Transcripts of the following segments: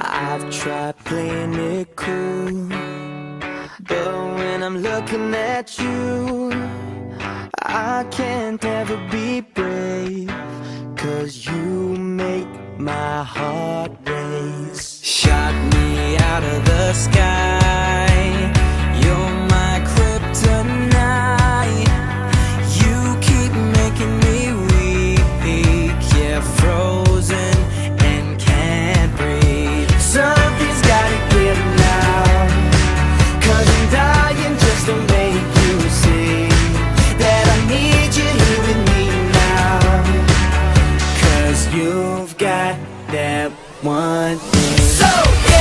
I've tried playing it cool But when I'm looking at you I can't ever be brave Cause you make my heart race. Shot me out of the sky. You're my kryptonite. You keep making me weak. Yeah, one thing. So, yeah.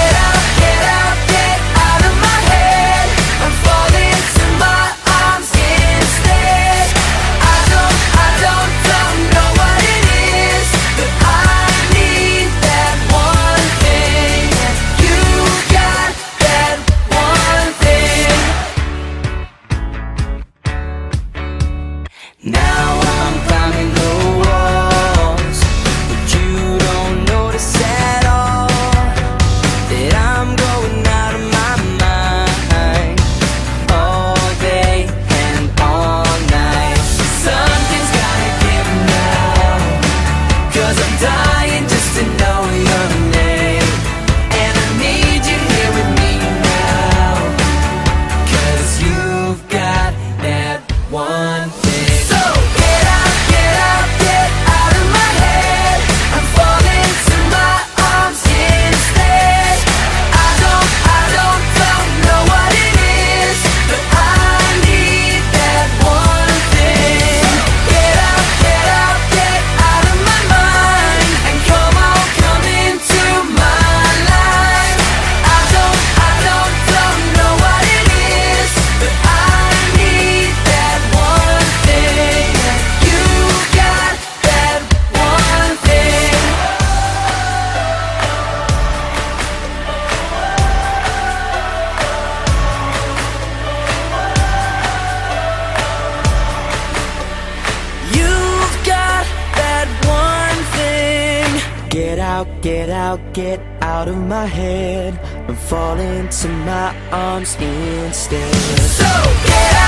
out, get out, get out of my head. And fall into my arms instead. So get out